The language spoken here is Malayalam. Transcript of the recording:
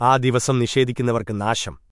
ആ ദിവസം നിഷേധിക്കുന്നവർക്ക് നാശം.